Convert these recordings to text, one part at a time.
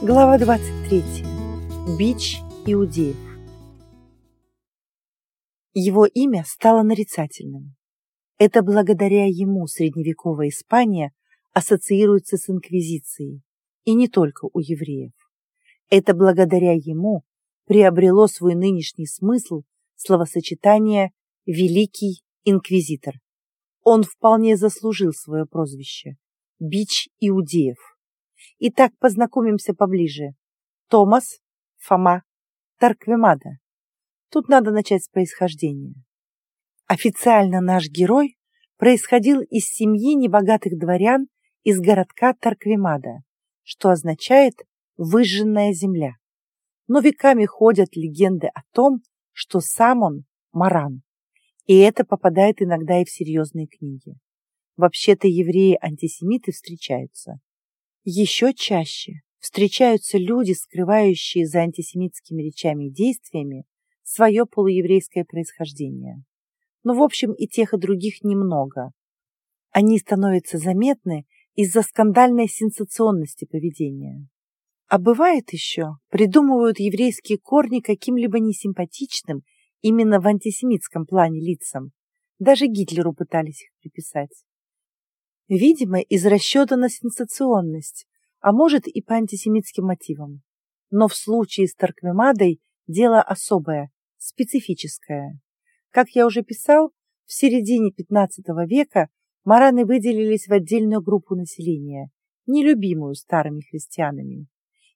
Глава 23. Бич иудеев. Его имя стало нарицательным. Это благодаря ему средневековая Испания ассоциируется с инквизицией, и не только у евреев. Это благодаря ему приобрело свой нынешний смысл словосочетание «Великий инквизитор». Он вполне заслужил свое прозвище – «Бич иудеев». Итак, познакомимся поближе. Томас, Фома, Тарквемада. Тут надо начать с происхождения. Официально наш герой происходил из семьи небогатых дворян из городка Тарквемада, что означает «выжженная земля». Но веками ходят легенды о том, что сам он – Маран. И это попадает иногда и в серьезные книги. Вообще-то евреи-антисемиты встречаются. Еще чаще встречаются люди, скрывающие за антисемитскими речами и действиями свое полуеврейское происхождение. Но, в общем, и тех, и других немного. Они становятся заметны из-за скандальной сенсационности поведения. А бывает еще, придумывают еврейские корни каким-либо несимпатичным именно в антисемитском плане лицам. Даже Гитлеру пытались их приписать. Видимо, из расчета на сенсационность, а может и по антисемитским мотивам. Но в случае с Тарквемадой дело особое, специфическое. Как я уже писал, в середине XV века мараны выделились в отдельную группу населения, нелюбимую старыми христианами.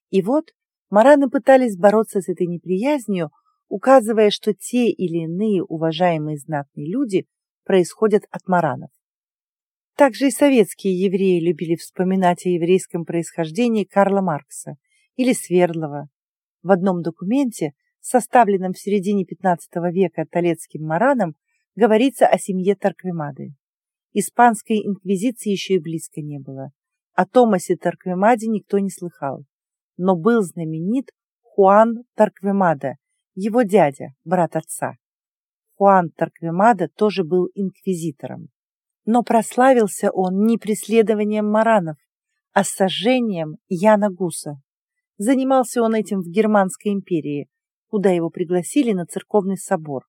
И вот мараны пытались бороться с этой неприязнью, указывая, что те или иные уважаемые знатные люди происходят от маранов. Также и советские евреи любили вспоминать о еврейском происхождении Карла Маркса или Свердлова. В одном документе, составленном в середине XV века Толецким Мараном, говорится о семье Тарквемады. Испанской инквизиции еще и близко не было. О Томасе Тарквемаде никто не слыхал. Но был знаменит Хуан Тарквемада, его дядя, брат отца. Хуан Тарквемада тоже был инквизитором. Но прославился он не преследованием маранов, а сожжением Яна Гуса. Занимался он этим в Германской империи, куда его пригласили на церковный собор,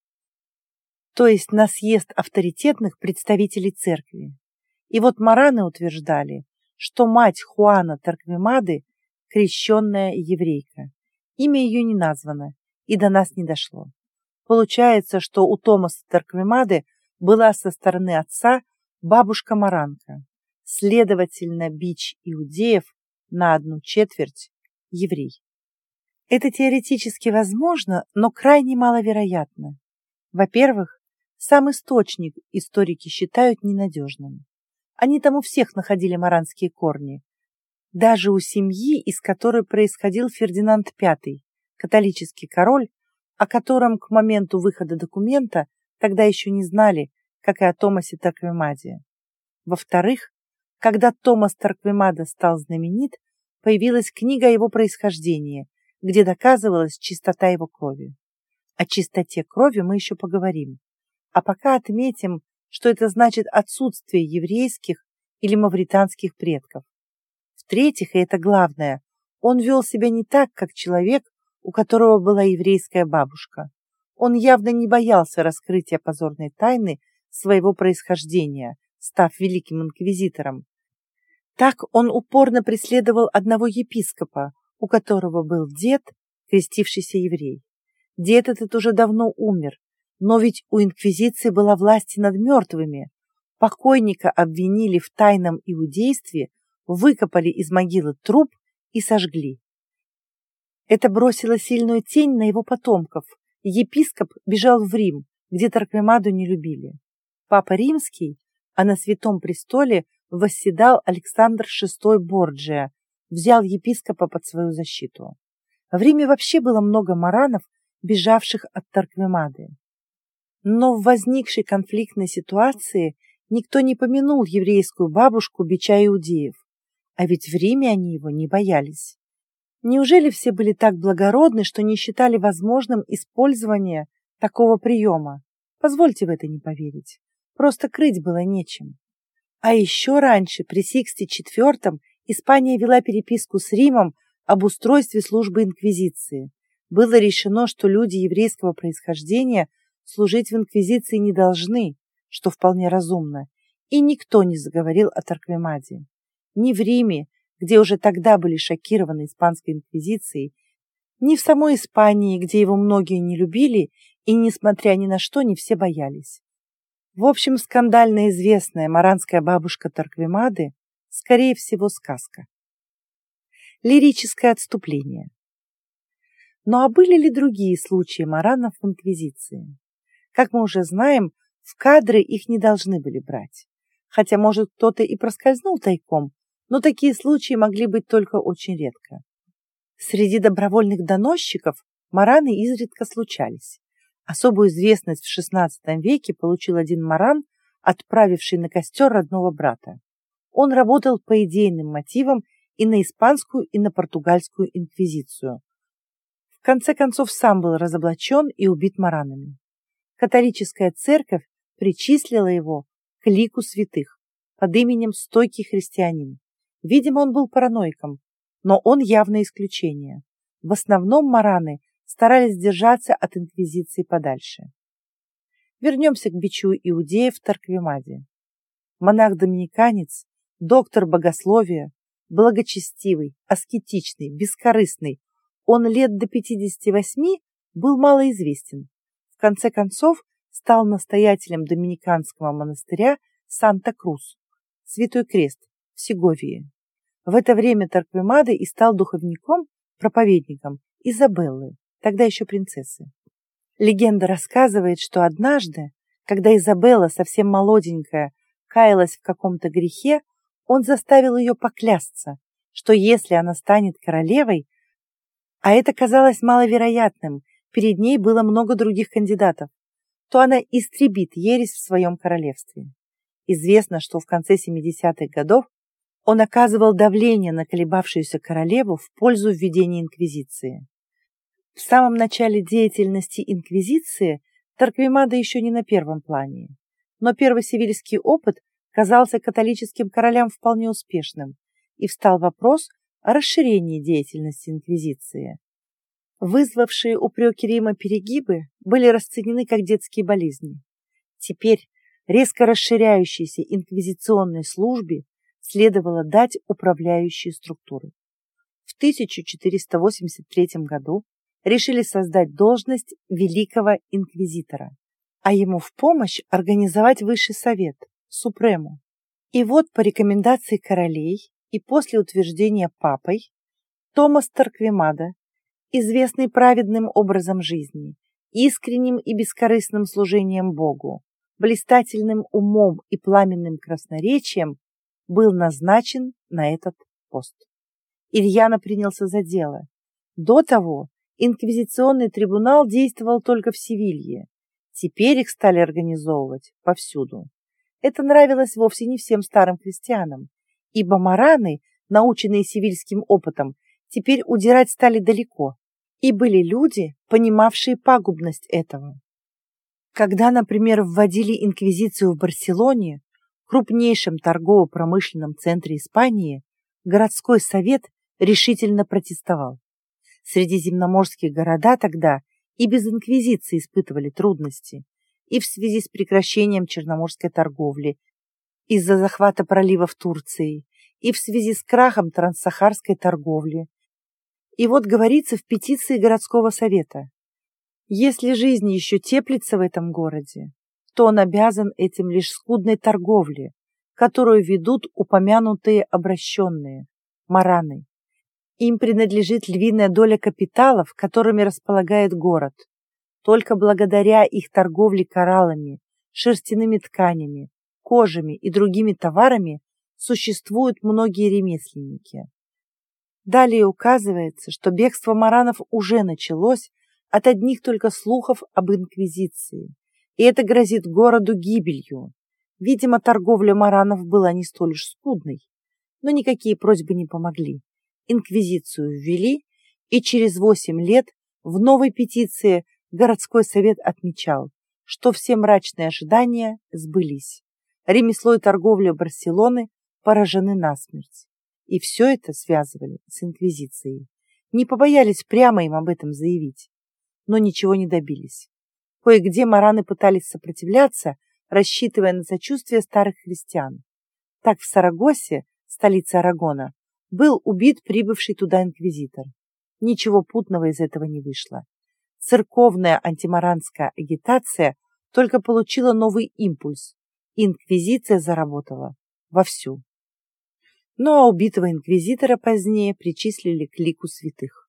то есть на съезд авторитетных представителей церкви. И вот мараны утверждали, что мать Хуана Тарквемады – крещенная еврейка. Имя ее не названо и до нас не дошло. Получается, что у Томаса Тарквемады была со стороны отца бабушка Маранка, следовательно, бич иудеев на одну четверть еврей. Это теоретически возможно, но крайне маловероятно. Во-первых, сам источник историки считают ненадежным. Они там у всех находили маранские корни. Даже у семьи, из которой происходил Фердинанд V, католический король, о котором к моменту выхода документа тогда еще не знали, как и о Томасе Тарквемаде. Во-вторых, когда Томас Тарквемада стал знаменит, появилась книга о его происхождении, где доказывалась чистота его крови. О чистоте крови мы еще поговорим. А пока отметим, что это значит отсутствие еврейских или мавританских предков. В-третьих, и это главное, он вел себя не так, как человек, у которого была еврейская бабушка. Он явно не боялся раскрытия позорной тайны своего происхождения, став великим инквизитором. Так он упорно преследовал одного епископа, у которого был дед, крестившийся еврей. Дед этот уже давно умер, но ведь у инквизиции была власть над мертвыми. Покойника обвинили в тайном иудействе, выкопали из могилы труп и сожгли. Это бросило сильную тень на его потомков. Епископ бежал в Рим, где Тарквемаду не любили. Папа Римский, а на Святом Престоле восседал Александр VI Борджия, взял епископа под свою защиту. В Риме вообще было много маранов, бежавших от Тарквемады. Но в возникшей конфликтной ситуации никто не помянул еврейскую бабушку бича иудеев, а ведь в Риме они его не боялись. Неужели все были так благородны, что не считали возможным использование такого приема? Позвольте в это не поверить. Просто крыть было нечем. А еще раньше, при Сиксте IV, Испания вела переписку с Римом, об устройстве службы инквизиции. Было решено, что люди еврейского происхождения служить в инквизиции не должны, что вполне разумно, и никто не заговорил о Тарквемаде. Ни в Риме, где уже тогда были шокированы испанской инквизицией, ни в самой Испании, где его многие не любили и, несмотря ни на что, не все боялись. В общем, скандально известная маранская бабушка Тарквемады, скорее всего, сказка. Лирическое отступление. Ну а были ли другие случаи маранов в Инквизиции? Как мы уже знаем, в кадры их не должны были брать. Хотя, может, кто-то и проскользнул тайком, но такие случаи могли быть только очень редко. Среди добровольных доносчиков мараны изредка случались. Особую известность в XVI веке получил один маран, отправивший на костер родного брата. Он работал по идейным мотивам и на испанскую, и на португальскую инквизицию. В конце концов сам был разоблачен и убит маранами. Католическая церковь причислила его к лику святых под именем Стойкий христианин. Видимо, он был параноиком, но он явно исключение. В основном мараны старались держаться от инквизиции подальше. Вернемся к бичу иудеев в Тарквимаде. Монах-доминиканец, доктор богословия, благочестивый, аскетичный, бескорыстный, он лет до 58 был малоизвестен. В конце концов, стал настоятелем доминиканского монастыря Санта-Крус, Святой Крест, в Сеговии. В это время Тарквемады и стал духовником, проповедником Изабеллы, тогда еще принцессы. Легенда рассказывает, что однажды, когда Изабелла, совсем молоденькая, каялась в каком-то грехе, он заставил ее поклясться, что если она станет королевой, а это казалось маловероятным, перед ней было много других кандидатов, то она истребит ересь в своем королевстве. Известно, что в конце 70-х годов он оказывал давление на колебавшуюся королеву в пользу введения инквизиции. В самом начале деятельности инквизиции Тарквимада еще не на первом плане, но первый сивильский опыт казался католическим королям вполне успешным, и встал вопрос о расширении деятельности инквизиции. Вызвавшие упреки Рима перегибы были расценены как детские болезни. Теперь резко расширяющейся инквизиционной службе следовало дать управляющие структуры. В 1483 году решили создать должность великого инквизитора, а ему в помощь организовать высший совет, супрему. И вот по рекомендации королей и после утверждения папой Томас Тарквимада, известный праведным образом жизни, искренним и бескорыстным служением Богу, блистательным умом и пламенным красноречием, был назначен на этот пост. Ильяна принялся за дело. До того инквизиционный трибунал действовал только в Севилье. Теперь их стали организовывать повсюду. Это нравилось вовсе не всем старым христианам, ибо мараны, наученные севильским опытом, теперь удирать стали далеко, и были люди, понимавшие пагубность этого. Когда, например, вводили инквизицию в Барселоне, крупнейшем торгово-промышленном центре Испании, городской совет решительно протестовал. Средиземноморские города тогда и без инквизиции испытывали трудности, и в связи с прекращением черноморской торговли, из-за захвата проливов Турции, и в связи с крахом транссахарской торговли. И вот говорится в петиции городского совета, если жизнь еще теплится в этом городе, то он обязан этим лишь скудной торговле, которую ведут упомянутые обращенные, мараны. Им принадлежит львиная доля капиталов, которыми располагает город. Только благодаря их торговле кораллами, шерстяными тканями, кожами и другими товарами существуют многие ремесленники. Далее указывается, что бегство маранов уже началось от одних только слухов об инквизиции, и это грозит городу гибелью. Видимо, торговля маранов была не столь уж скудной, но никакие просьбы не помогли. Инквизицию ввели, и через восемь лет в новой петиции городской совет отмечал, что все мрачные ожидания сбылись. Ремесло и торговля Барселоны поражены насмерть. И все это связывали с инквизицией. не побоялись прямо им об этом заявить, но ничего не добились. Кое-где мараны пытались сопротивляться, рассчитывая на сочувствие старых христиан. Так в Сарагосе, столице Арагона, был убит прибывший туда инквизитор. Ничего путного из этого не вышло. Церковная антимаранская агитация только получила новый импульс. Инквизиция заработала вовсю. Ну а убитого инквизитора позднее причислили к лику святых.